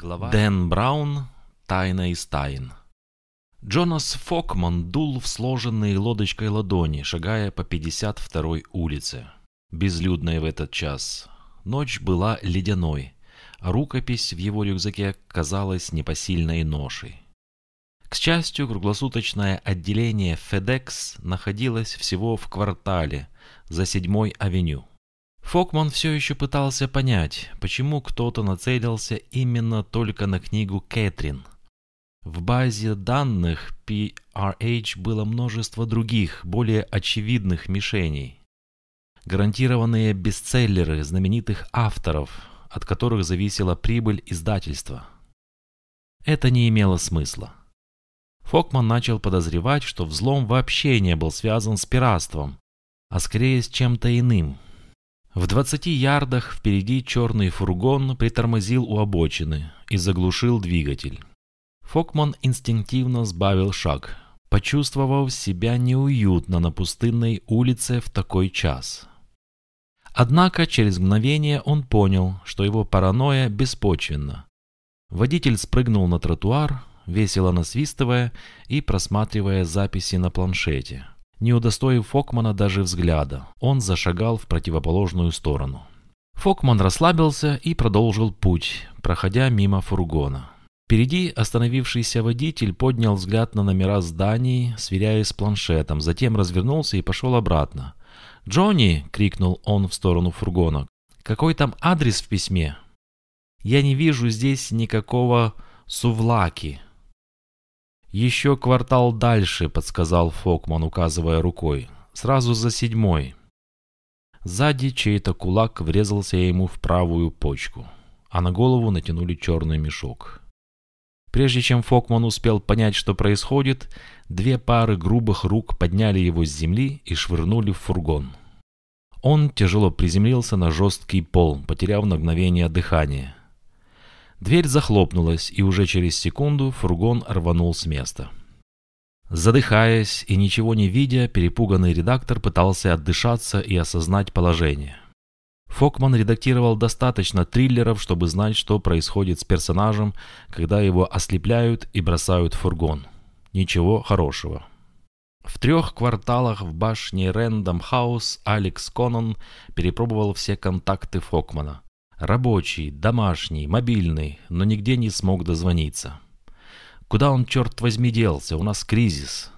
Глава... Дэн Браун. Тайна из тайн. Джонас Фокман дул в сложенные лодочкой ладони, шагая по 52-й улице. Безлюдной в этот час. Ночь была ледяной, а рукопись в его рюкзаке казалась непосильной ношей. К счастью, круглосуточное отделение FedEx находилось всего в квартале за седьмой авеню. Фокман все еще пытался понять, почему кто-то нацелился именно только на книгу Кэтрин. В базе данных PRH было множество других, более очевидных мишеней. Гарантированные бестселлеры знаменитых авторов, от которых зависела прибыль издательства. Это не имело смысла. Фокман начал подозревать, что взлом вообще не был связан с пиратством, а скорее с чем-то иным – в 20 ярдах впереди черный фургон притормозил у обочины и заглушил двигатель. Фокман инстинктивно сбавил шаг, почувствовав себя неуютно на пустынной улице в такой час. Однако через мгновение он понял, что его паранойя беспочвенна. Водитель спрыгнул на тротуар, весело насвистывая и просматривая записи на планшете. Не удостоив Фокмана даже взгляда, он зашагал в противоположную сторону. Фокман расслабился и продолжил путь, проходя мимо фургона. Впереди остановившийся водитель поднял взгляд на номера зданий, сверяясь с планшетом, затем развернулся и пошел обратно. «Джонни!» — крикнул он в сторону фургона. «Какой там адрес в письме?» «Я не вижу здесь никакого сувлаки», «Еще квартал дальше», — подсказал Фокман, указывая рукой. «Сразу за седьмой». Сзади чей-то кулак врезался ему в правую почку, а на голову натянули черный мешок. Прежде чем Фокман успел понять, что происходит, две пары грубых рук подняли его с земли и швырнули в фургон. Он тяжело приземлился на жесткий пол, потеряв на мгновение дыхание. Дверь захлопнулась, и уже через секунду фургон рванул с места. Задыхаясь и ничего не видя, перепуганный редактор пытался отдышаться и осознать положение. Фокман редактировал достаточно триллеров, чтобы знать, что происходит с персонажем, когда его ослепляют и бросают в фургон. Ничего хорошего. В трех кварталах в башне Рэндом Хаус Алекс Коннон перепробовал все контакты Фокмана. Рабочий, домашний, мобильный, но нигде не смог дозвониться. Куда он, черт возьми, делся? У нас кризис.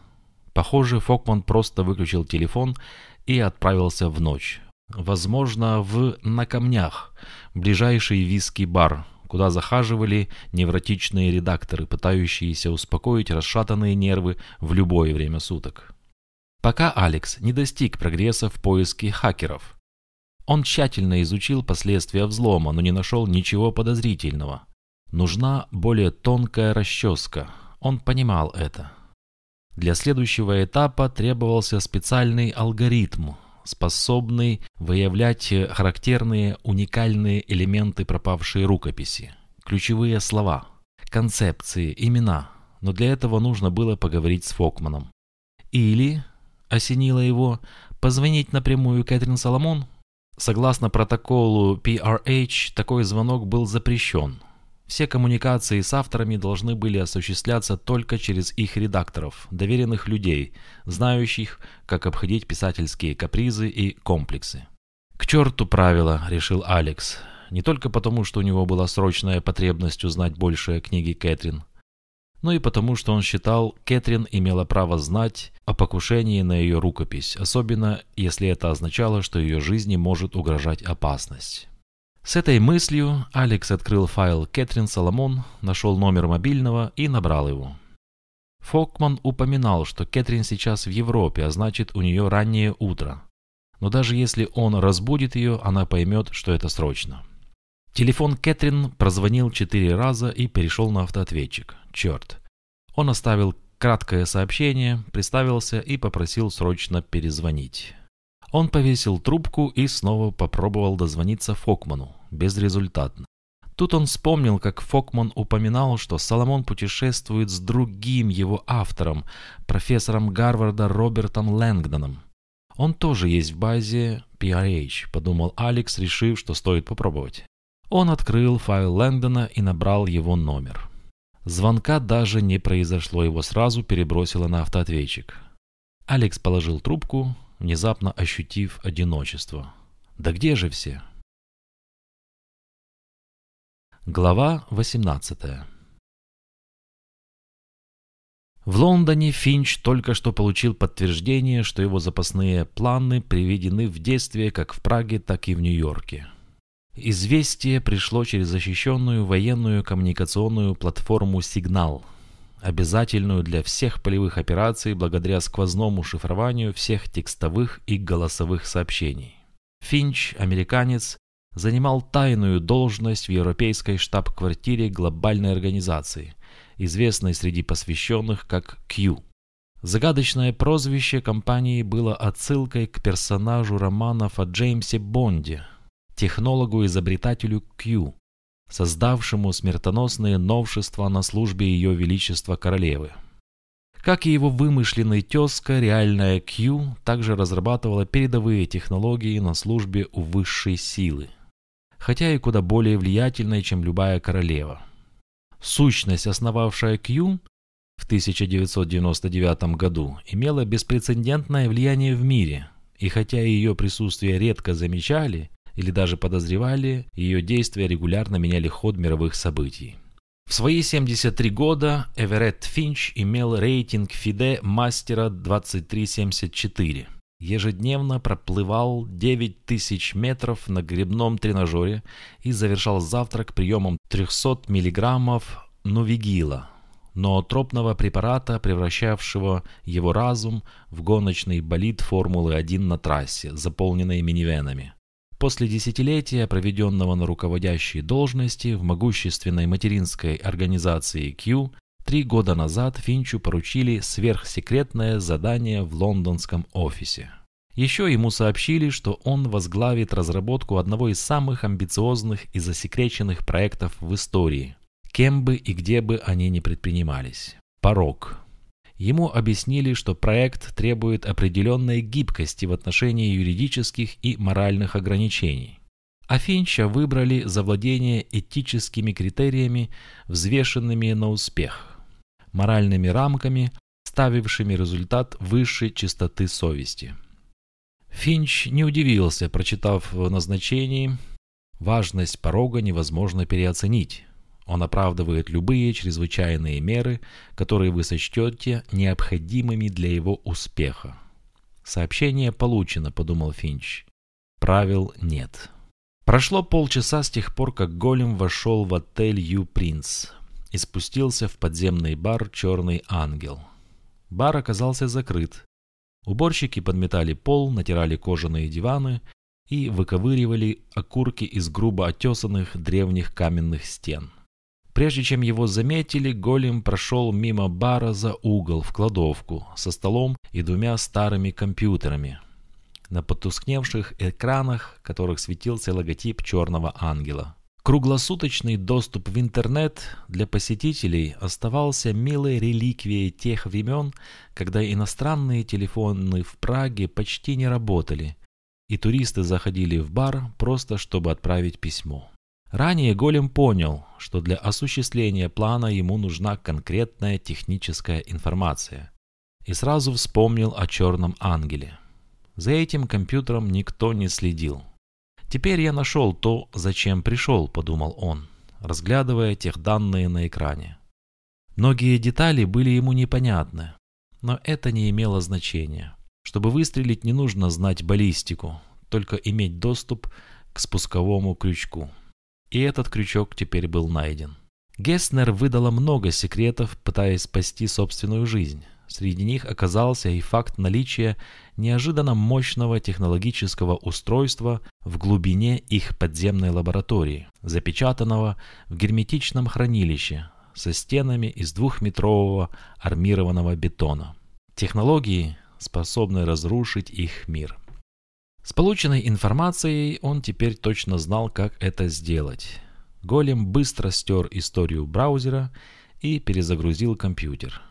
Похоже, Фокман просто выключил телефон и отправился в ночь. Возможно, в «На камнях», ближайший виски-бар, куда захаживали невротичные редакторы, пытающиеся успокоить расшатанные нервы в любое время суток. Пока Алекс не достиг прогресса в поиске хакеров. Он тщательно изучил последствия взлома, но не нашел ничего подозрительного. Нужна более тонкая расческа. Он понимал это. Для следующего этапа требовался специальный алгоритм, способный выявлять характерные уникальные элементы пропавшей рукописи, ключевые слова, концепции, имена. Но для этого нужно было поговорить с Фокманом. Или, осенило его, позвонить напрямую Кэтрин Соломон – Согласно протоколу PRH, такой звонок был запрещен. Все коммуникации с авторами должны были осуществляться только через их редакторов, доверенных людей, знающих, как обходить писательские капризы и комплексы. «К черту правила», — решил Алекс. Не только потому, что у него была срочная потребность узнать больше о книге Кэтрин, но и потому, что он считал, Кэтрин имела право знать о покушении на ее рукопись, особенно если это означало, что ее жизни может угрожать опасность. С этой мыслью Алекс открыл файл Кэтрин Соломон, нашел номер мобильного и набрал его. Фокман упоминал, что Кэтрин сейчас в Европе, а значит у нее раннее утро. Но даже если он разбудит ее, она поймет, что это срочно. Телефон Кэтрин прозвонил четыре раза и перешел на автоответчик. Черт. Он оставил краткое сообщение, представился и попросил срочно перезвонить. Он повесил трубку и снова попробовал дозвониться Фокману. Безрезультатно. Тут он вспомнил, как Фокман упоминал, что Соломон путешествует с другим его автором, профессором Гарварда Робертом Лэнгдоном. Он тоже есть в базе PRH, подумал Алекс, решив, что стоит попробовать. Он открыл файл Лэндона и набрал его номер. Звонка даже не произошло, его сразу перебросило на автоответчик. Алекс положил трубку, внезапно ощутив одиночество. Да где же все? Глава 18 В Лондоне Финч только что получил подтверждение, что его запасные планы приведены в действие как в Праге, так и в Нью-Йорке. Известие пришло через защищенную военную коммуникационную платформу «Сигнал», обязательную для всех полевых операций благодаря сквозному шифрованию всех текстовых и голосовых сообщений. Финч, американец, занимал тайную должность в европейской штаб-квартире глобальной организации, известной среди посвященных как Q. Загадочное прозвище компании было отсылкой к персонажу романов о Джеймсе Бонде, технологу-изобретателю Q, создавшему смертоносные новшества на службе Ее Величества Королевы. Как и его вымышленный тезка, реальная Q также разрабатывала передовые технологии на службе у высшей силы, хотя и куда более влиятельной, чем любая королева. Сущность, основавшая Q, в 1999 году имела беспрецедентное влияние в мире, и хотя ее присутствие редко замечали, или даже подозревали, ее действия регулярно меняли ход мировых событий. В свои 73 года Эверетт Финч имел рейтинг FIDE мастера 2374. Ежедневно проплывал 9000 метров на гребном тренажере и завершал завтрак приемом 300 миллиграммов новигила, ноотропного препарата, превращавшего его разум в гоночный болид Формулы-1 на трассе, заполненной минивенами. После десятилетия, проведенного на руководящей должности в могущественной материнской организации Q, три года назад Финчу поручили сверхсекретное задание в лондонском офисе. Еще ему сообщили, что он возглавит разработку одного из самых амбициозных и засекреченных проектов в истории, кем бы и где бы они ни предпринимались. Порог. Ему объяснили, что проект требует определенной гибкости в отношении юридических и моральных ограничений. А Финча выбрали за владение этическими критериями, взвешенными на успех, моральными рамками, ставившими результат высшей чистоты совести. Финч не удивился, прочитав в назначении «Важность порога невозможно переоценить». Он оправдывает любые чрезвычайные меры, которые вы сочтете необходимыми для его успеха. Сообщение получено, подумал Финч. Правил нет. Прошло полчаса с тех пор, как Голем вошел в отель Ю Принц и спустился в подземный бар «Черный ангел». Бар оказался закрыт. Уборщики подметали пол, натирали кожаные диваны и выковыривали окурки из грубо отесанных древних каменных стен. Прежде чем его заметили, голем прошел мимо бара за угол в кладовку со столом и двумя старыми компьютерами, на потускневших экранах которых светился логотип черного ангела. Круглосуточный доступ в интернет для посетителей оставался милой реликвией тех времен, когда иностранные телефоны в Праге почти не работали, и туристы заходили в бар просто чтобы отправить письмо. Ранее Голем понял, что для осуществления плана ему нужна конкретная техническая информация. И сразу вспомнил о черном ангеле. За этим компьютером никто не следил. «Теперь я нашел то, зачем пришел», — подумал он, разглядывая тех данные на экране. Многие детали были ему непонятны, но это не имело значения. Чтобы выстрелить, не нужно знать баллистику, только иметь доступ к спусковому крючку и этот крючок теперь был найден. Геснер выдала много секретов, пытаясь спасти собственную жизнь. Среди них оказался и факт наличия неожиданно мощного технологического устройства в глубине их подземной лаборатории, запечатанного в герметичном хранилище со стенами из двухметрового армированного бетона. Технологии, способные разрушить их мир. С полученной информацией он теперь точно знал, как это сделать. Голем быстро стер историю браузера и перезагрузил компьютер.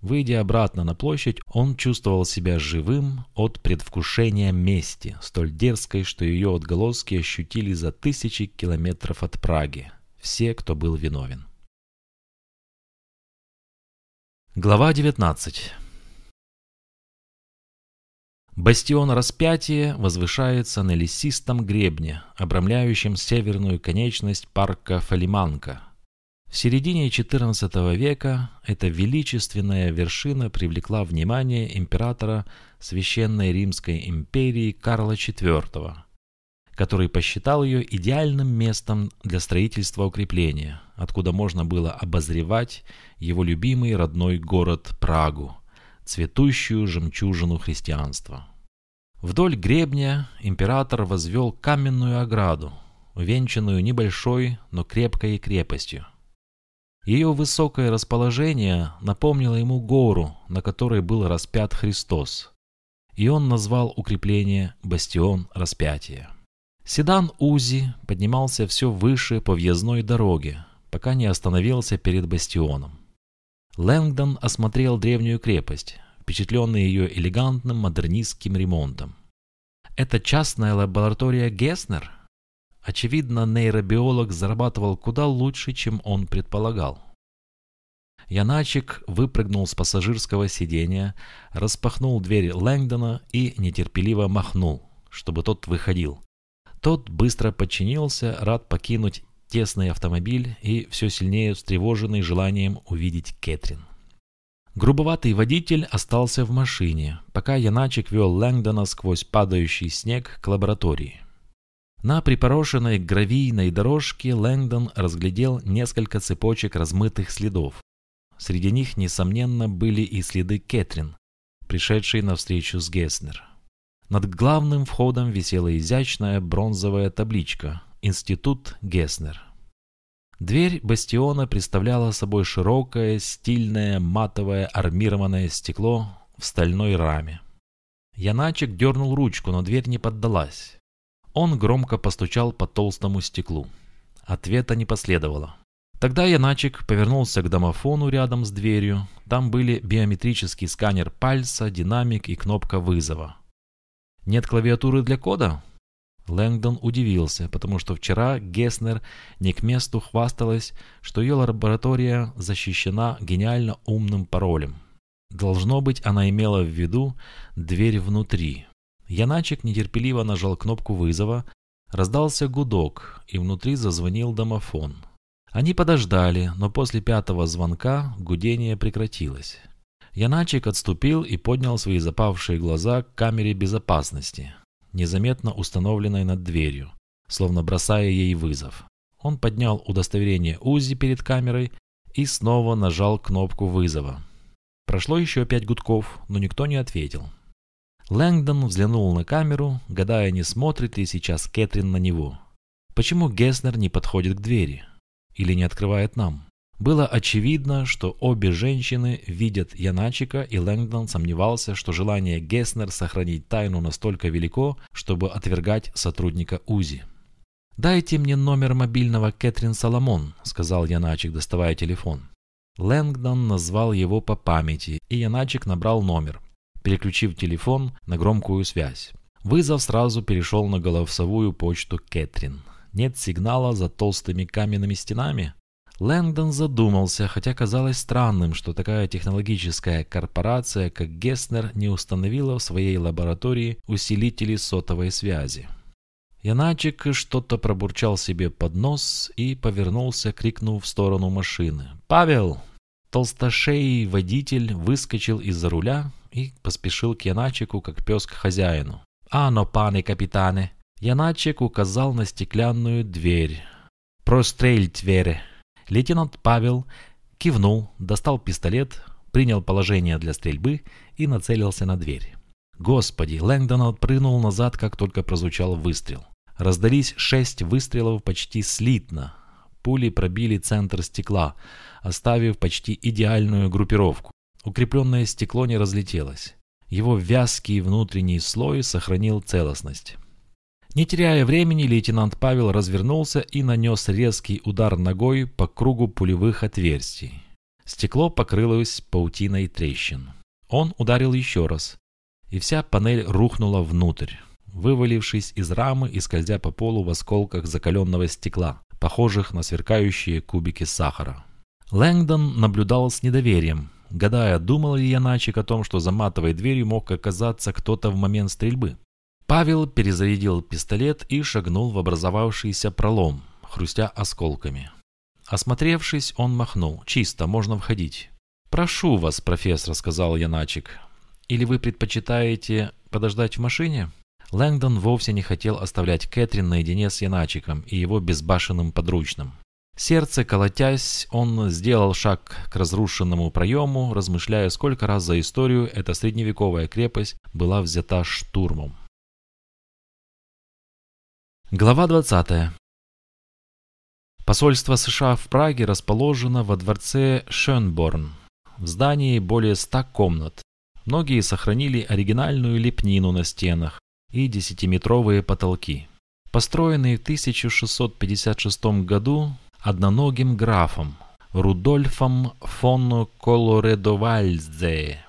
Выйдя обратно на площадь, он чувствовал себя живым от предвкушения мести, столь дерзкой, что ее отголоски ощутили за тысячи километров от Праги. Все, кто был виновен. Глава 19 Бастион распятия возвышается на лесистом гребне, обрамляющем северную конечность парка Фалиманка – в середине XIV века эта величественная вершина привлекла внимание императора Священной Римской империи Карла IV, который посчитал ее идеальным местом для строительства укрепления, откуда можно было обозревать его любимый родной город Прагу, цветущую жемчужину христианства. Вдоль гребня император возвел каменную ограду, увенчанную небольшой, но крепкой крепостью. Ее высокое расположение напомнило ему гору, на которой был распят Христос, и он назвал укрепление «Бастион распятия». Седан Узи поднимался все выше по въездной дороге, пока не остановился перед бастионом. Лэнгдон осмотрел древнюю крепость, впечатленный ее элегантным модернистским ремонтом. «Это частная лаборатория Геснер?» Очевидно, нейробиолог зарабатывал куда лучше, чем он предполагал. Яначек выпрыгнул с пассажирского сиденья, распахнул дверь Лэнгдона и нетерпеливо махнул, чтобы тот выходил. Тот быстро подчинился, рад покинуть тесный автомобиль и все сильнее встревоженный желанием увидеть Кэтрин. Грубоватый водитель остался в машине, пока Яначек вел Лэнгдона сквозь падающий снег к лаборатории. На припорошенной гравийной дорожке Лэнгдон разглядел несколько цепочек размытых следов. Среди них, несомненно, были и следы Кэтрин, пришедшей на встречу с Геснер. Над главным входом висела изящная бронзовая табличка «Институт Геснер». Дверь бастиона представляла собой широкое, стильное, матовое армированное стекло в стальной раме. Яначек дернул ручку, но дверь не поддалась. Он громко постучал по толстому стеклу. Ответа не последовало. Тогда Яначек повернулся к домофону рядом с дверью. Там были биометрический сканер пальца, динамик и кнопка вызова. «Нет клавиатуры для кода?» Лэнгдон удивился, потому что вчера Геснер не к месту хвасталась, что ее лаборатория защищена гениально умным паролем. Должно быть, она имела в виду дверь внутри. Яначек нетерпеливо нажал кнопку вызова, раздался гудок, и внутри зазвонил домофон. Они подождали, но после пятого звонка гудение прекратилось. Яначек отступил и поднял свои запавшие глаза к камере безопасности, незаметно установленной над дверью, словно бросая ей вызов. Он поднял удостоверение УЗИ перед камерой и снова нажал кнопку вызова. Прошло еще пять гудков, но никто не ответил. Лэнгдон взглянул на камеру, гадая, не смотрит ли сейчас Кэтрин на него. Почему Геснер не подходит к двери? Или не открывает нам? Было очевидно, что обе женщины видят Яначика, и Лэнгдон сомневался, что желание Геснер сохранить тайну настолько велико, чтобы отвергать сотрудника УЗИ. «Дайте мне номер мобильного Кэтрин Соломон», — сказал Яначик, доставая телефон. Лэнгдон назвал его по памяти, и Яначик набрал номер переключив телефон на громкую связь. Вызов сразу перешел на голосовую почту Кэтрин. Нет сигнала за толстыми каменными стенами? Лэнгдон задумался, хотя казалось странным, что такая технологическая корпорация, как Геснер, не установила в своей лаборатории усилители сотовой связи. Яначек что-то пробурчал себе под нос и повернулся, крикнув в сторону машины. «Павел!» Толстошеий водитель выскочил из-за руля, и поспешил к Яначику, как пес к хозяину. «Ано, пане капитане!» Яначек указал на стеклянную дверь. «Прострельть вере!» Лейтенант Павел кивнул, достал пистолет, принял положение для стрельбы и нацелился на дверь. Господи, Лэнгдон отпрыгнул назад, как только прозвучал выстрел. Раздались шесть выстрелов почти слитно. Пули пробили центр стекла, оставив почти идеальную группировку. Укрепленное стекло не разлетелось. Его вязкий внутренний слой сохранил целостность. Не теряя времени, лейтенант Павел развернулся и нанес резкий удар ногой по кругу пулевых отверстий. Стекло покрылось паутиной трещин. Он ударил еще раз, и вся панель рухнула внутрь, вывалившись из рамы и скользя по полу в осколках закаленного стекла, похожих на сверкающие кубики сахара. Лэнгдон наблюдал с недоверием, гадая, думал ли Яначек о том, что за матовой дверью мог оказаться кто-то в момент стрельбы. Павел перезарядил пистолет и шагнул в образовавшийся пролом, хрустя осколками. Осмотревшись, он махнул. «Чисто, можно входить». «Прошу вас, профессор», — сказал Яначек. «Или вы предпочитаете подождать в машине?» Лэнгдон вовсе не хотел оставлять Кэтрин наедине с Яначиком и его безбашенным подручным. Сердце колотясь, он сделал шаг к разрушенному проему, размышляя, сколько раз за историю эта средневековая крепость была взята штурмом. Глава 20. Посольство США в Праге расположено во дворце Шönborn. В здании более ста комнат. Многие сохранили оригинальную лепнину на стенах и десятиметровые потолки. Построенный в 1656 году одноногим графом Рудольфом фон Колоредовальдзе.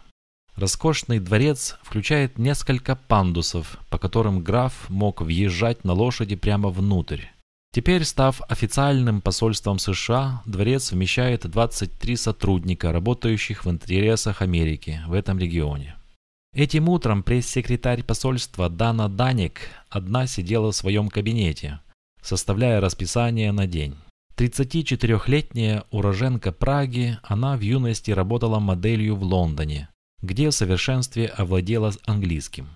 Роскошный дворец включает несколько пандусов, по которым граф мог въезжать на лошади прямо внутрь. Теперь, став официальным посольством США, дворец вмещает 23 сотрудника, работающих в интересах Америки в этом регионе. Этим утром пресс-секретарь посольства Дана Даник одна сидела в своем кабинете, составляя расписание на день. 34-летняя уроженка Праги, она в юности работала моделью в Лондоне, где в совершенстве овладела английским.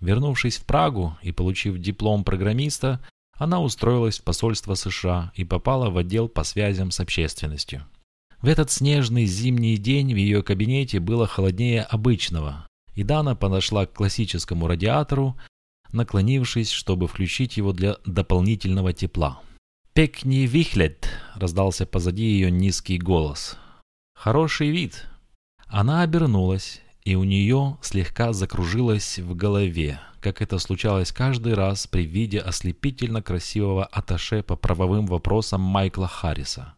Вернувшись в Прагу и получив диплом программиста, она устроилась в посольство США и попала в отдел по связям с общественностью. В этот снежный зимний день в ее кабинете было холоднее обычного, и Дана подошла к классическому радиатору, наклонившись, чтобы включить его для дополнительного тепла. «Пекни вихлет!» – раздался позади ее низкий голос. «Хороший вид!» Она обернулась, и у нее слегка закружилось в голове как это случалось каждый раз при виде ослепительно красивого аташе по правовым вопросам Майкла Харриса.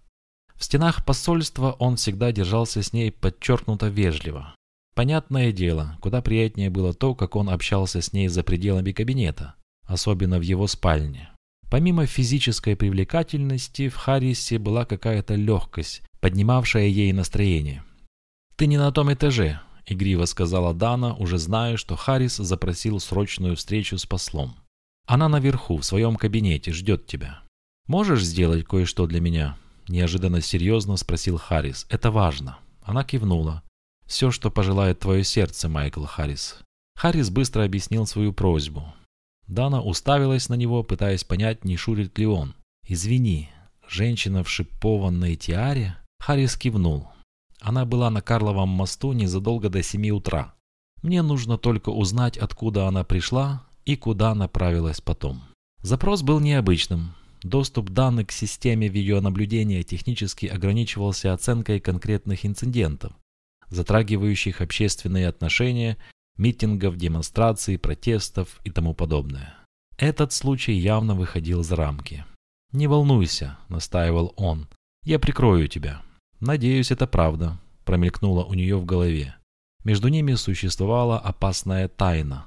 В стенах посольства он всегда держался с ней подчеркнуто вежливо. Понятное дело, куда приятнее было то, как он общался с ней за пределами кабинета, особенно в его спальне. Помимо физической привлекательности, в Харрисе была какая-то легкость, поднимавшая ей настроение. «Ты не на том этаже», — игриво сказала Дана, уже зная, что Харрис запросил срочную встречу с послом. «Она наверху, в своем кабинете, ждет тебя. Можешь сделать кое-что для меня?» Неожиданно серьезно спросил Харрис. «Это важно». Она кивнула. «Все, что пожелает твое сердце, Майкл Харрис». Харрис быстро объяснил свою просьбу. Дана уставилась на него, пытаясь понять, не шурит ли он. «Извини, женщина в шипованной тиаре?» Харрис кивнул. Она была на Карловом мосту незадолго до семи утра. Мне нужно только узнать, откуда она пришла и куда направилась потом. Запрос был необычным. Доступ данных к системе видеонаблюдения технически ограничивался оценкой конкретных инцидентов, затрагивающих общественные отношения, митингов, демонстраций, протестов и тому подобное. Этот случай явно выходил за рамки. «Не волнуйся», — настаивал он, — «я прикрою тебя». «Надеюсь, это правда», – промелькнуло у нее в голове. Между ними существовала опасная тайна.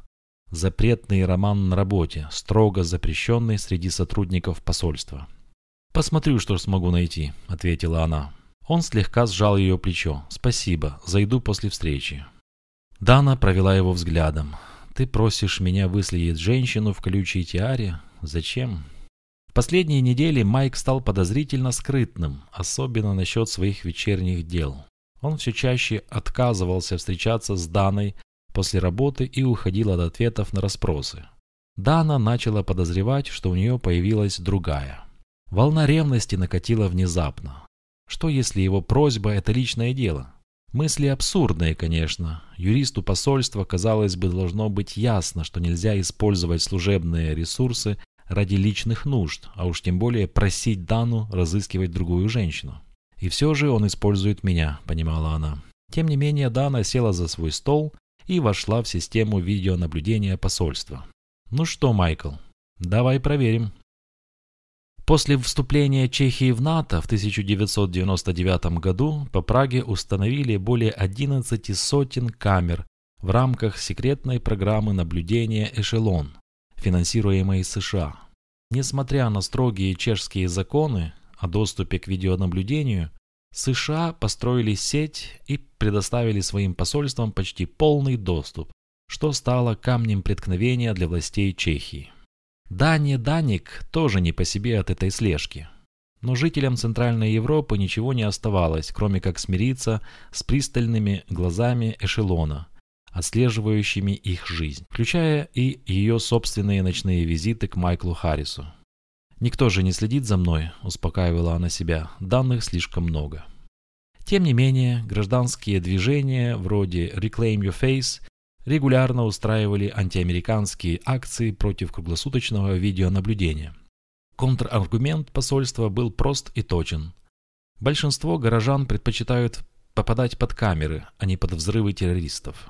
Запретный роман на работе, строго запрещенный среди сотрудников посольства. «Посмотрю, что смогу найти», – ответила она. Он слегка сжал ее плечо. «Спасибо, зайду после встречи». Дана провела его взглядом. «Ты просишь меня выследить женщину в колючей тиаре? Зачем?» Последние недели Майк стал подозрительно скрытным, особенно насчет своих вечерних дел. Он все чаще отказывался встречаться с Даной после работы и уходил от ответов на расспросы. Дана начала подозревать, что у нее появилась другая. Волна ревности накатила внезапно. Что если его просьба – это личное дело? Мысли абсурдные, конечно. Юристу посольства, казалось бы, должно быть ясно, что нельзя использовать служебные ресурсы ради личных нужд, а уж тем более просить Дану разыскивать другую женщину. И все же он использует меня, понимала она. Тем не менее, Дана села за свой стол и вошла в систему видеонаблюдения посольства. «Ну что, Майкл, давай проверим». После вступления Чехии в НАТО в 1999 году по Праге установили более 11 сотен камер в рамках секретной программы наблюдения «Эшелон», финансируемой США. Несмотря на строгие чешские законы о доступе к видеонаблюдению, США построили сеть и предоставили своим посольствам почти полный доступ, что стало камнем преткновения для властей Чехии. Дания Даник тоже не по себе от этой слежки. Но жителям Центральной Европы ничего не оставалось, кроме как смириться с пристальными глазами эшелона, отслеживающими их жизнь, включая и ее собственные ночные визиты к Майклу Харрису. «Никто же не следит за мной», – успокаивала она себя, – «данных слишком много». Тем не менее, гражданские движения вроде Reclaim Your Face регулярно устраивали антиамериканские акции против круглосуточного видеонаблюдения. Контраргумент посольства был прост и точен. Большинство горожан предпочитают попадать под камеры, а не под взрывы террористов.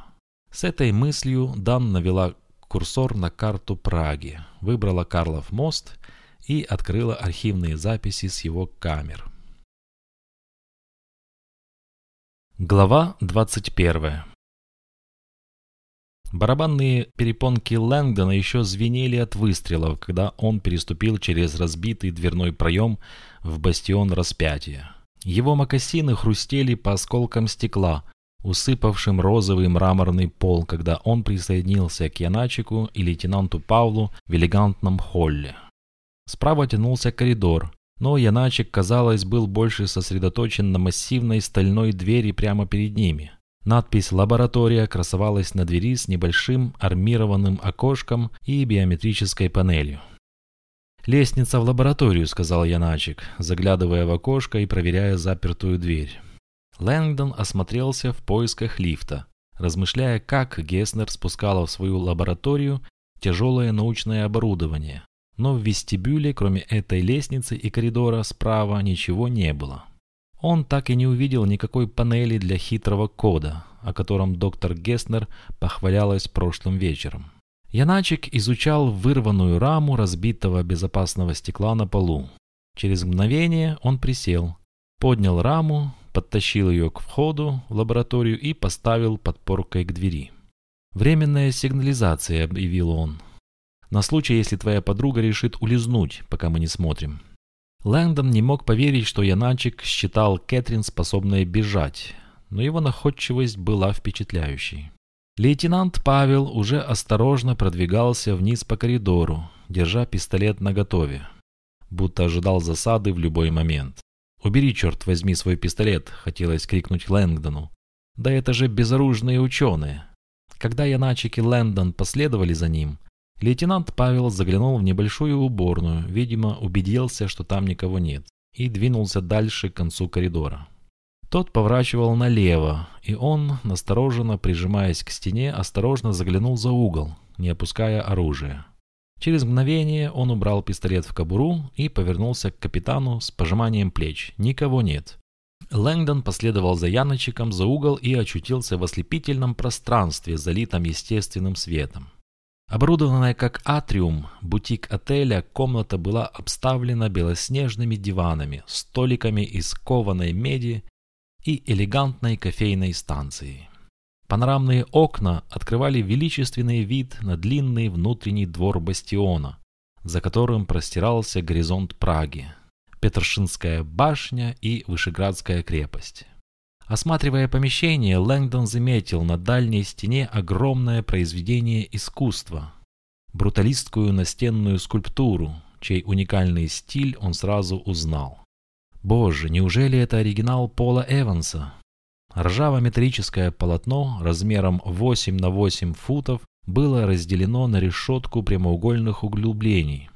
С этой мыслью Дан навела курсор на карту Праги, выбрала Карлов мост и открыла архивные записи с его камер. Глава 21 Барабанные перепонки Лэнгдона еще звенели от выстрелов, когда он переступил через разбитый дверной проем в бастион распятия. Его мокасины хрустели по осколкам стекла, усыпавшим розовый мраморный пол, когда он присоединился к Яначику и лейтенанту Павлу в элегантном холле. Справа тянулся коридор, но Яначек, казалось, был больше сосредоточен на массивной стальной двери прямо перед ними. Надпись «Лаборатория» красовалась на двери с небольшим армированным окошком и биометрической панелью. «Лестница в лабораторию», — сказал Яначек, заглядывая в окошко и проверяя запертую дверь. Лэнгдон осмотрелся в поисках лифта, размышляя, как Геснер спускала в свою лабораторию тяжелое научное оборудование. Но в вестибюле, кроме этой лестницы и коридора справа, ничего не было. Он так и не увидел никакой панели для хитрого кода, о котором доктор Геснер похвалялась прошлым вечером. Яначек изучал вырванную раму разбитого безопасного стекла на полу. Через мгновение он присел, поднял раму, подтащил ее к входу в лабораторию и поставил подпоркой к двери. «Временная сигнализация», — объявил он. «На случай, если твоя подруга решит улизнуть, пока мы не смотрим». Лэндон не мог поверить, что Яначек считал Кэтрин способной бежать, но его находчивость была впечатляющей. Лейтенант Павел уже осторожно продвигался вниз по коридору, держа пистолет наготове, будто ожидал засады в любой момент. «Убери, черт возьми, свой пистолет!» – хотелось крикнуть Лэнгдону. «Да это же безоружные ученые!» Когда Яначек и Лэндон последовали за ним, Лейтенант Павел заглянул в небольшую уборную, видимо, убедился, что там никого нет, и двинулся дальше к концу коридора. Тот поворачивал налево, и он, настороженно прижимаясь к стене, осторожно заглянул за угол, не опуская оружие. Через мгновение он убрал пистолет в кобуру и повернулся к капитану с пожиманием плеч. Никого нет. Лэнгдон последовал за Яночиком за угол и очутился в ослепительном пространстве, залитом естественным светом. Оборудованная как атриум, бутик отеля, комната была обставлена белоснежными диванами, столиками из кованой меди и элегантной кофейной станцией. Панорамные окна открывали величественный вид на длинный внутренний двор бастиона, за которым простирался горизонт Праги, Петершинская башня и Вышеградская крепость. Осматривая помещение, Лэнгдон заметил на дальней стене огромное произведение искусства – бруталистскую настенную скульптуру, чей уникальный стиль он сразу узнал. Боже, неужели это оригинал Пола Эванса? Ржаво-металлическое полотно размером 8 на 8 футов было разделено на решетку прямоугольных углублений,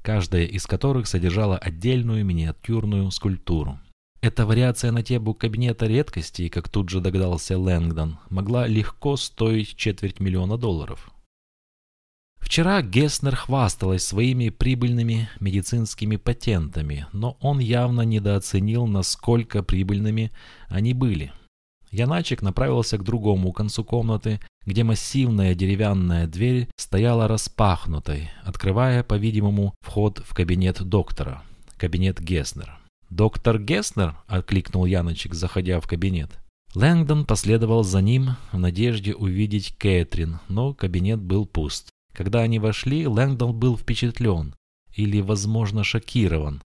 каждая из которых содержала отдельную миниатюрную скульптуру. Эта вариация на тему кабинета редкостей, как тут же догадался Лэнгдон, могла легко стоить четверть миллиона долларов. Вчера Геснер хвасталась своими прибыльными медицинскими патентами, но он явно недооценил, насколько прибыльными они были. Яначек направился к другому концу комнаты, где массивная деревянная дверь стояла распахнутой, открывая, по-видимому, вход в кабинет доктора, кабинет Геснер. «Доктор Геснер?» – откликнул Яночек, заходя в кабинет. Лэнгдон последовал за ним в надежде увидеть Кэтрин, но кабинет был пуст. Когда они вошли, Лэнгдон был впечатлен или, возможно, шокирован.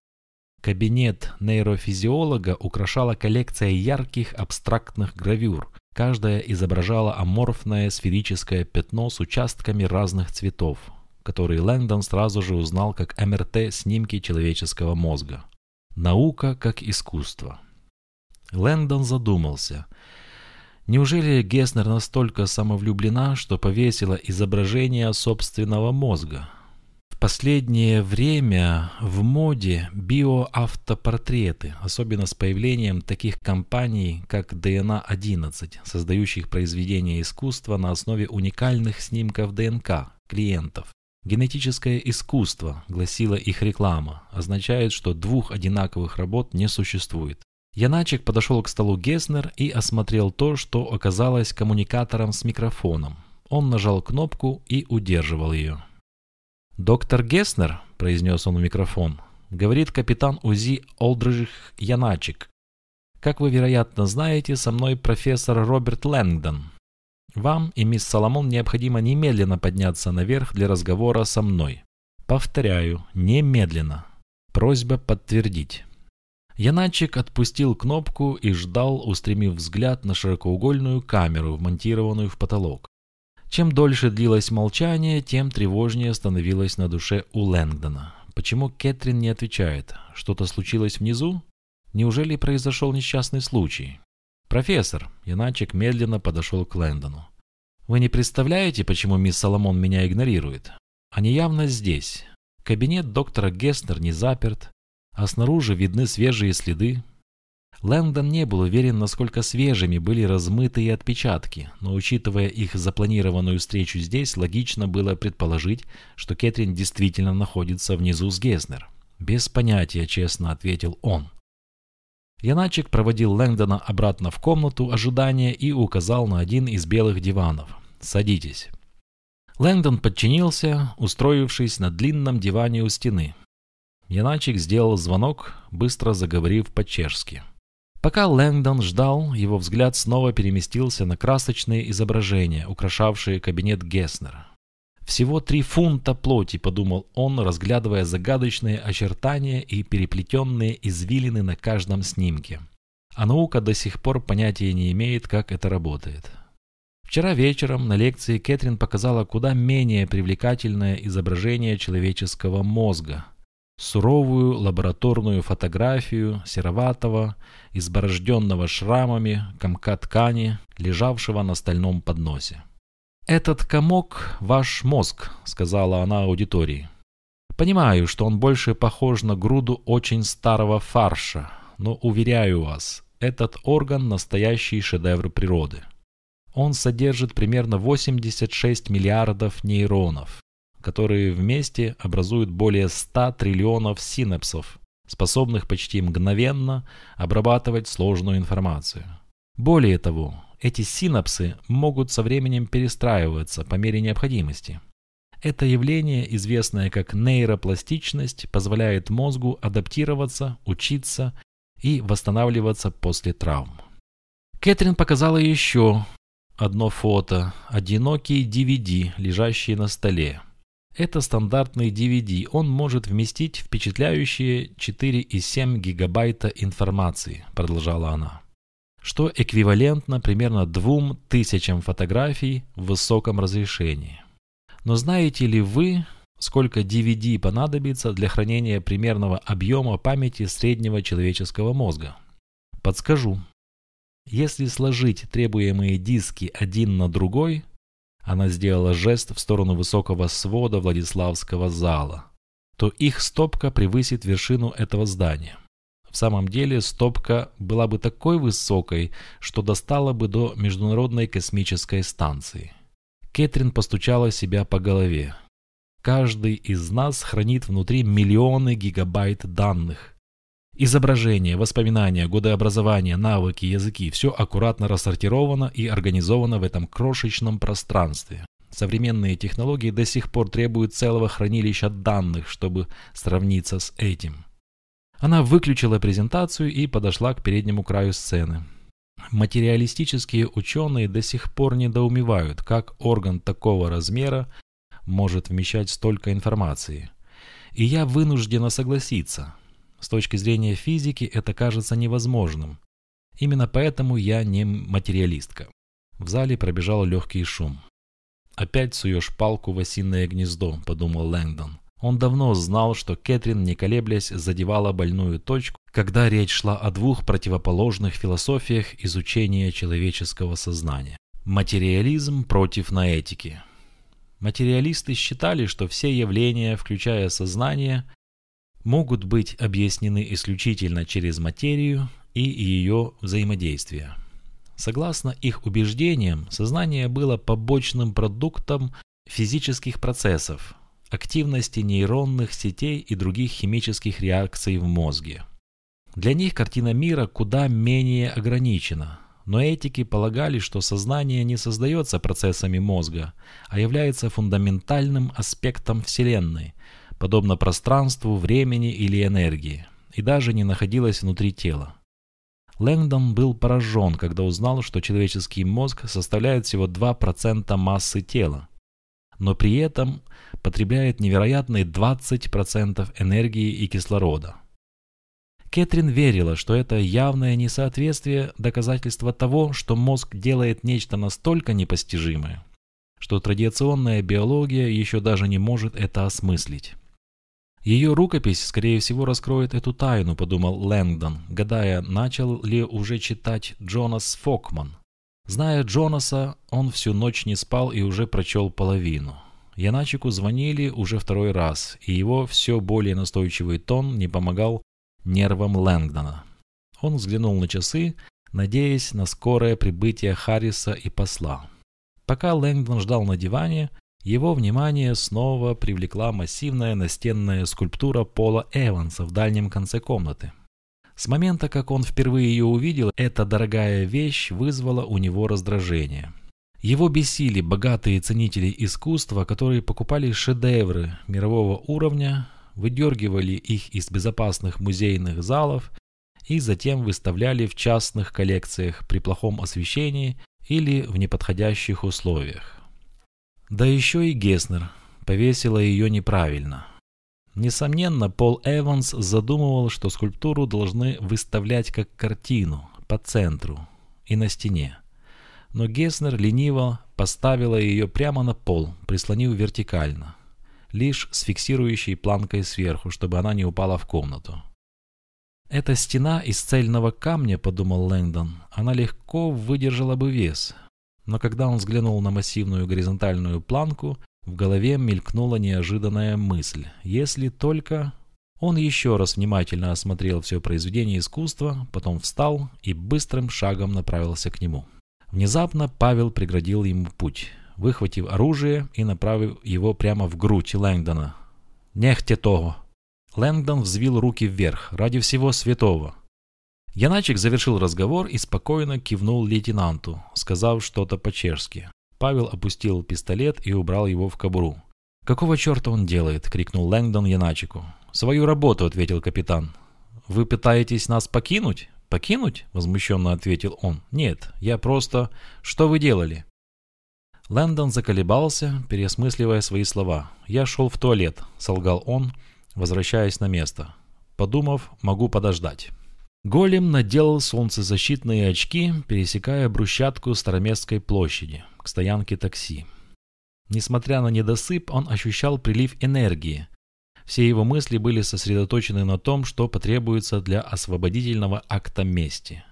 Кабинет нейрофизиолога украшала коллекция ярких абстрактных гравюр. Каждая изображала аморфное сферическое пятно с участками разных цветов, которые Лэнгдон сразу же узнал как МРТ-снимки человеческого мозга. Наука как искусство. Лэндон задумался. Неужели Геснер настолько самовлюблена, что повесила изображение собственного мозга? Последнее время в моде биоавтопортреты, особенно с появлением таких компаний, как DNA11, создающих произведения искусства на основе уникальных снимков ДНК клиентов. Генетическое искусство, гласила их реклама, означает, что двух одинаковых работ не существует. Яначек подошел к столу Геснер и осмотрел то, что оказалось коммуникатором с микрофоном. Он нажал кнопку и удерживал ее. «Доктор Геснер», — произнес он в микрофон, — говорит капитан УЗИ Олдрих Яначек. «Как вы, вероятно, знаете, со мной профессор Роберт Лэнгдон. Вам и мисс Соломон необходимо немедленно подняться наверх для разговора со мной. Повторяю, немедленно. Просьба подтвердить». Яначек отпустил кнопку и ждал, устремив взгляд на широкоугольную камеру, вмонтированную в потолок. Чем дольше длилось молчание, тем тревожнее становилось на душе у Лэнгдона. Почему Кэтрин не отвечает? Что-то случилось внизу? Неужели произошел несчастный случай? «Профессор!» Яначек медленно подошел к Лэндону. «Вы не представляете, почему мисс Соломон меня игнорирует? Они явно здесь. Кабинет доктора Гестнер не заперт а снаружи видны свежие следы. Лэндон не был уверен, насколько свежими были размытые отпечатки, но учитывая их запланированную встречу здесь, логично было предположить, что Кэтрин действительно находится внизу с Гезнер. «Без понятия», — честно ответил он. Яначек проводил Лэнгдона обратно в комнату ожидания и указал на один из белых диванов. «Садитесь». Лэнгдон подчинился, устроившись на длинном диване у стены. Яначек сделал звонок, быстро заговорив по-чешски. Пока Лэнгдон ждал, его взгляд снова переместился на красочные изображения, украшавшие кабинет Геснера. «Всего три фунта плоти», — подумал он, разглядывая загадочные очертания и переплетенные извилины на каждом снимке. А наука до сих пор понятия не имеет, как это работает. Вчера вечером на лекции Кэтрин показала куда менее привлекательное изображение человеческого мозга — суровую лабораторную фотографию сероватого, изборожденного шрамами комка ткани, лежавшего на стальном подносе. «Этот комок – ваш мозг», – сказала она аудитории. «Понимаю, что он больше похож на груду очень старого фарша, но, уверяю вас, этот орган – настоящий шедевр природы. Он содержит примерно 86 миллиардов нейронов, которые вместе образуют более 100 триллионов синапсов, способных почти мгновенно обрабатывать сложную информацию. Более того, эти синапсы могут со временем перестраиваться по мере необходимости. Это явление, известное как нейропластичность, позволяет мозгу адаптироваться, учиться и восстанавливаться после травм. Кэтрин показала еще одно фото, одинокий DVD, лежащий на столе. Это стандартный DVD, он может вместить впечатляющие 4,7 гигабайта информации, продолжала она, что эквивалентно примерно двум тысячам фотографий в высоком разрешении. Но знаете ли вы, сколько DVD понадобится для хранения примерного объема памяти среднего человеческого мозга? Подскажу. Если сложить требуемые диски один на другой – она сделала жест в сторону высокого свода Владиславского зала, то их стопка превысит вершину этого здания. В самом деле стопка была бы такой высокой, что достала бы до Международной космической станции. Кэтрин постучала себя по голове. Каждый из нас хранит внутри миллионы гигабайт данных. Изображения, воспоминания, годы образования, навыки, языки – все аккуратно рассортировано и организовано в этом крошечном пространстве. Современные технологии до сих пор требуют целого хранилища данных, чтобы сравниться с этим. Она выключила презентацию и подошла к переднему краю сцены. Материалистические ученые до сих пор недоумевают, как орган такого размера может вмещать столько информации. И я вынуждена согласиться. С точки зрения физики это кажется невозможным. Именно поэтому я не материалистка. В зале пробежал легкий шум. «Опять суешь палку в осиное гнездо», – подумал Лэнгдон. Он давно знал, что Кэтрин, не колеблясь, задевала больную точку, когда речь шла о двух противоположных философиях изучения человеческого сознания. Материализм против наэтики. Материалисты считали, что все явления, включая сознание, могут быть объяснены исключительно через материю и ее взаимодействие. Согласно их убеждениям, сознание было побочным продуктом физических процессов, активности нейронных сетей и других химических реакций в мозге. Для них картина мира куда менее ограничена, но этики полагали, что сознание не создается процессами мозга, а является фундаментальным аспектом Вселенной, подобно пространству, времени или энергии, и даже не находилось внутри тела. Лэнгдон был поражен, когда узнал, что человеческий мозг составляет всего 2% массы тела, но при этом потребляет невероятные 20% энергии и кислорода. Кэтрин верила, что это явное несоответствие – доказательство того, что мозг делает нечто настолько непостижимое, что традиционная биология еще даже не может это осмыслить. Ее рукопись, скорее всего, раскроет эту тайну, подумал Лэнгдон, гадая, начал ли уже читать Джонас Фокман. Зная Джонаса, он всю ночь не спал и уже прочел половину. Яначику звонили уже второй раз, и его все более настойчивый тон не помогал нервам Лэнгдона. Он взглянул на часы, надеясь на скорое прибытие Харриса и посла. Пока Лэнгдон ждал на диване, его внимание снова привлекла массивная настенная скульптура Пола Эванса в дальнем конце комнаты. С момента, как он впервые ее увидел, эта дорогая вещь вызвала у него раздражение – его бесили богатые ценители искусства, которые покупали шедевры мирового уровня, выдергивали их из безопасных музейных залов и затем выставляли в частных коллекциях при плохом освещении или в неподходящих условиях. Да еще и Геснер повесила ее неправильно. Несомненно, Пол Эванс задумывал, что скульптуру должны выставлять как картину по центру и на стене но Геснер лениво поставила ее прямо на пол, прислонив вертикально, лишь с фиксирующей планкой сверху, чтобы она не упала в комнату. «Эта стена из цельного камня», — подумал Лэнгдон, — «она легко выдержала бы вес». Но когда он взглянул на массивную горизонтальную планку, в голове мелькнула неожиданная мысль. Если только... Он еще раз внимательно осмотрел все произведение искусства, потом встал и быстрым шагом направился к нему. Внезапно Павел преградил ему путь, выхватив оружие и направив его прямо в грудь Лэнгдона. «Нехте того!» Лэнгдон взвил руки вверх, ради всего святого. Яначек завершил разговор и спокойно кивнул лейтенанту, сказав что-то по-чешски. Павел опустил пистолет и убрал его в кобуру. «Какого черта он делает?» — крикнул Лэнгдон Яначеку. «Свою работу», — ответил капитан. «Вы пытаетесь нас покинуть?» «Покинуть?» – возмущенно ответил он. «Нет, я просто... Что вы делали?» Лэндон заколебался, переосмысливая свои слова. «Я шел в туалет», – солгал он, возвращаясь на место. Подумав, могу подождать. Голем надел солнцезащитные очки, пересекая брусчатку Староместской площади, к стоянке такси. Несмотря на недосып, он ощущал прилив энергии, все его мысли были сосредоточены на том, что потребуется для освободительного акта мести.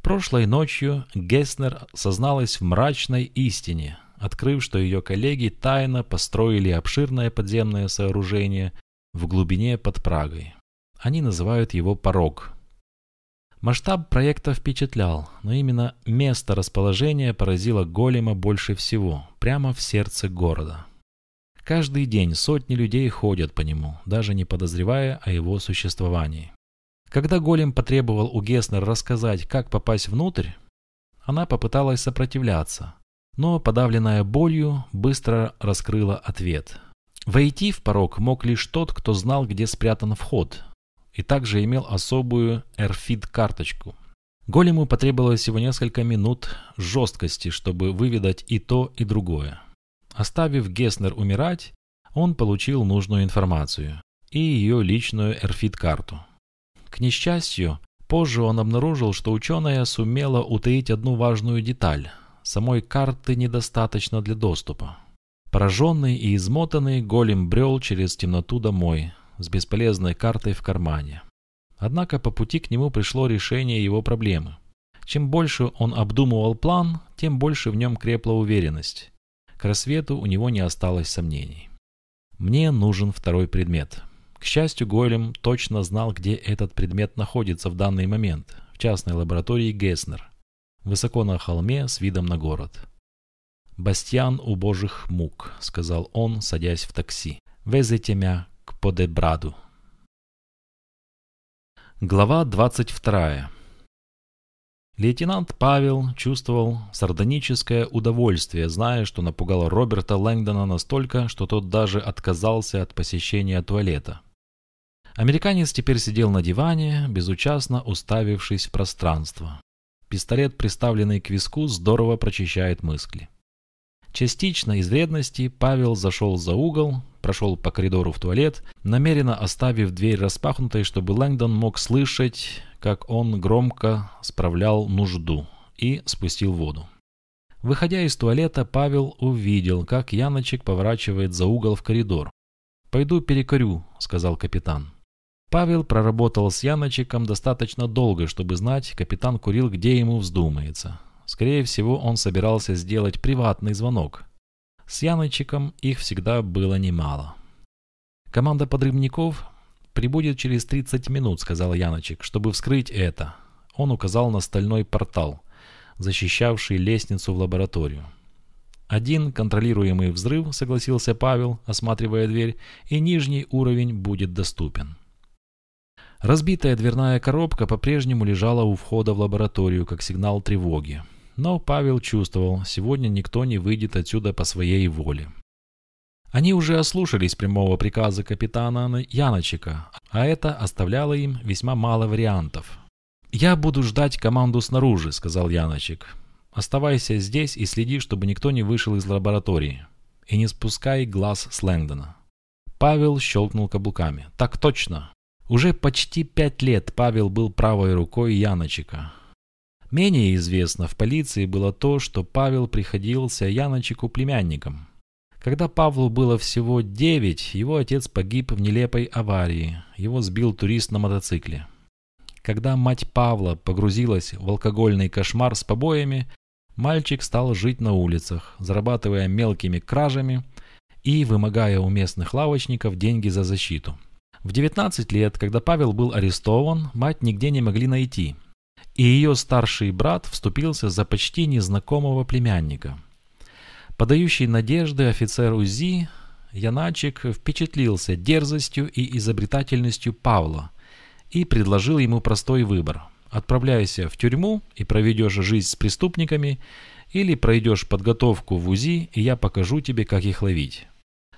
Прошлой ночью Геснер созналась в мрачной истине, открыв, что ее коллеги тайно построили обширное подземное сооружение в глубине под Прагой. Они называют его «Порог». Масштаб проекта впечатлял, но именно место расположения поразило голема больше всего, прямо в сердце города. Каждый день сотни людей ходят по нему, даже не подозревая о его существовании. Когда голем потребовал у Геснер рассказать, как попасть внутрь, она попыталась сопротивляться, но, подавленная болью, быстро раскрыла ответ. Войти в порог мог лишь тот, кто знал, где спрятан вход, и также имел особую эрфид-карточку. Голему потребовалось всего несколько минут жесткости, чтобы выведать и то, и другое. Оставив Геснер умирать, он получил нужную информацию и ее личную эрфид-карту. К несчастью, позже он обнаружил, что ученая сумела утаить одну важную деталь. Самой карты недостаточно для доступа. Пораженный и измотанный, голем брел через темноту домой, с бесполезной картой в кармане. Однако по пути к нему пришло решение его проблемы. Чем больше он обдумывал план, тем больше в нем крепла уверенность. К рассвету у него не осталось сомнений. «Мне нужен второй предмет». К счастью, Голем точно знал, где этот предмет находится в данный момент, в частной лаборатории Геснер, высоко на холме с видом на город. «Бастьян у божьих мук», — сказал он, садясь в такси. «Везите меня к Подебраду». Глава 22. Лейтенант Павел чувствовал сардоническое удовольствие, зная, что напугал Роберта Лэнгдона настолько, что тот даже отказался от посещения туалета. Американец теперь сидел на диване, безучастно уставившись в пространство. Пистолет, приставленный к виску, здорово прочищает мысли. Частично из вредности Павел зашел за угол, прошел по коридору в туалет, намеренно оставив дверь распахнутой, чтобы Лэнгдон мог слышать, как он громко справлял нужду, и спустил воду. Выходя из туалета, Павел увидел, как Яночек поворачивает за угол в коридор. «Пойду перекорю», — сказал капитан. Павел проработал с Яночеком достаточно долго, чтобы знать, капитан курил, где ему вздумается. Скорее всего, он собирался сделать приватный звонок. С Яночиком их всегда было немало. «Команда подрывников прибудет через 30 минут», — сказал Яночек, — «чтобы вскрыть это». Он указал на стальной портал, защищавший лестницу в лабораторию. «Один контролируемый взрыв», — согласился Павел, осматривая дверь, — «и нижний уровень будет доступен». Разбитая дверная коробка по-прежнему лежала у входа в лабораторию, как сигнал тревоги. Но Павел чувствовал, сегодня никто не выйдет отсюда по своей воле. Они уже ослушались прямого приказа капитана Яночика, а это оставляло им весьма мало вариантов. «Я буду ждать команду снаружи», — сказал Яночек. «Оставайся здесь и следи, чтобы никто не вышел из лаборатории. И не спускай глаз с Лэнгдона». Павел щелкнул каблуками. «Так точно!» Уже почти пять лет Павел был правой рукой Яночика. Менее известно в полиции было то, что Павел приходился Яночику племянником. Когда Павлу было всего 9, его отец погиб в нелепой аварии. Его сбил турист на мотоцикле. Когда мать Павла погрузилась в алкогольный кошмар с побоями, мальчик стал жить на улицах, зарабатывая мелкими кражами и вымогая у местных лавочников деньги за защиту. В 19 лет, когда Павел был арестован, мать нигде не могли найти – и ее старший брат вступился за почти незнакомого племянника. Подающий надежды офицер УЗИ Яначек впечатлился дерзостью и изобретательностью Павла и предложил ему простой выбор. Отправляйся в тюрьму и проведешь жизнь с преступниками, или пройдешь подготовку в УЗИ, и я покажу тебе, как их ловить.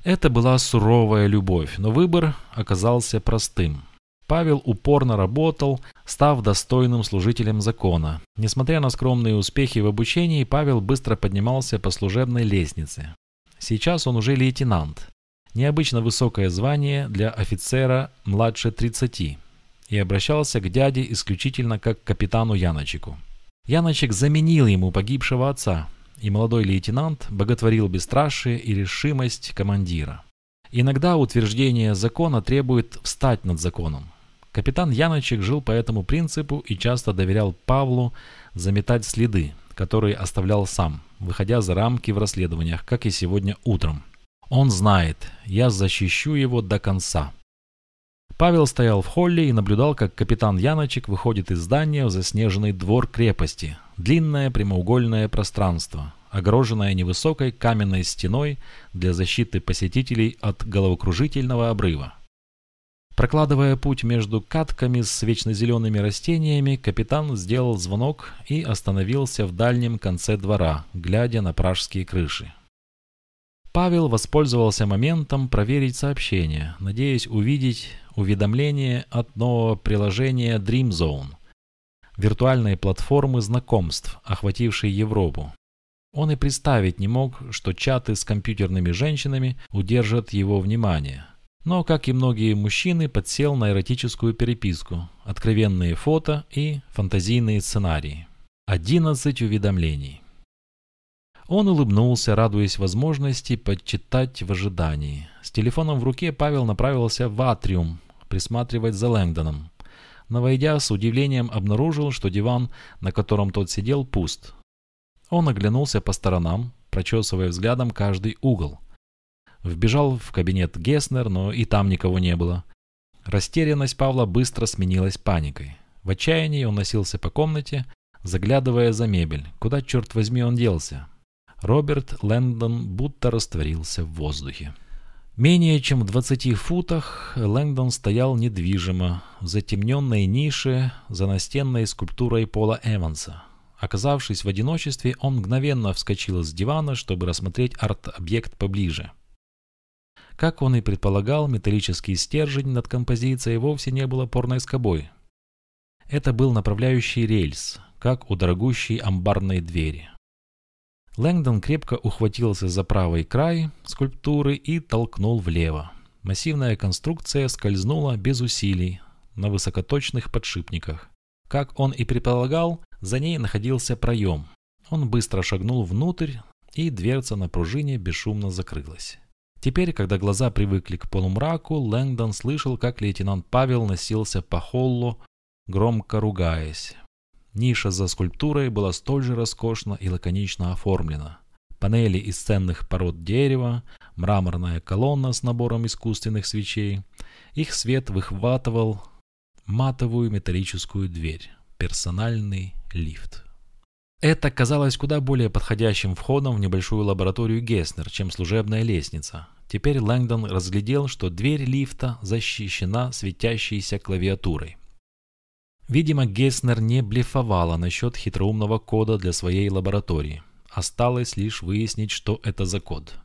Это была суровая любовь, но выбор оказался простым – Павел упорно работал, став достойным служителем закона. Несмотря на скромные успехи в обучении, Павел быстро поднимался по служебной лестнице. Сейчас он уже лейтенант. Необычно высокое звание для офицера младше 30. И обращался к дяде исключительно как к капитану Яночику. Яночек заменил ему погибшего отца, и молодой лейтенант боготворил бесстрашие и решимость командира. Иногда утверждение закона требует встать над законом. Капитан Яночек жил по этому принципу и часто доверял Павлу заметать следы, которые оставлял сам, выходя за рамки в расследованиях, как и сегодня утром. Он знает, я защищу его до конца. Павел стоял в холле и наблюдал, как капитан Яночек выходит из здания в заснеженный двор крепости. Длинное прямоугольное пространство, огороженное невысокой каменной стеной для защиты посетителей от головокружительного обрыва. Прокладывая путь между катками с вечно зелеными растениями, капитан сделал звонок и остановился в дальнем конце двора, глядя на пражские крыши. Павел воспользовался моментом проверить сообщение, надеясь увидеть уведомление от нового приложения Dream Zone, виртуальной платформы знакомств, охватившей Европу. Он и представить не мог, что чаты с компьютерными женщинами удержат его внимание – но, как и многие мужчины, подсел на эротическую переписку, откровенные фото и фантазийные сценарии. 11 уведомлений. Он улыбнулся, радуясь возможности подчитать в ожидании. С телефоном в руке Павел направился в атриум, присматривать за Лэнгдоном. Но с удивлением обнаружил, что диван, на котором тот сидел, пуст. Он оглянулся по сторонам, прочесывая взглядом каждый угол. Вбежал в кабинет Геснер, но и там никого не было. Растерянность Павла быстро сменилась паникой. В отчаянии он носился по комнате, заглядывая за мебель. Куда, черт возьми, он делся? Роберт Лэндон будто растворился в воздухе. Менее чем в 20 футах Лэнгдон стоял недвижимо, в затемненной нише за настенной скульптурой Пола Эванса. Оказавшись в одиночестве, он мгновенно вскочил с дивана, чтобы рассмотреть арт-объект поближе. Как он и предполагал, металлический стержень над композицией вовсе не был опорной скобой. Это был направляющий рельс, как у дорогущей амбарной двери. Лэнгдон крепко ухватился за правый край скульптуры и толкнул влево. Массивная конструкция скользнула без усилий на высокоточных подшипниках. Как он и предполагал, за ней находился проем. Он быстро шагнул внутрь, и дверца на пружине бесшумно закрылась. Теперь, когда глаза привыкли к полумраку, Лэнгдон слышал, как лейтенант Павел носился по холлу, громко ругаясь. Ниша за скульптурой была столь же роскошно и лаконично оформлена. Панели из ценных пород дерева, мраморная колонна с набором искусственных свечей. Их свет выхватывал матовую металлическую дверь, персональный лифт. Это казалось куда более подходящим входом в небольшую лабораторию Геснер, чем служебная лестница. Теперь Лэнгдон разглядел, что дверь лифта защищена светящейся клавиатурой. Видимо, Геснер не блефовала насчет хитроумного кода для своей лаборатории. Осталось лишь выяснить, что это за код.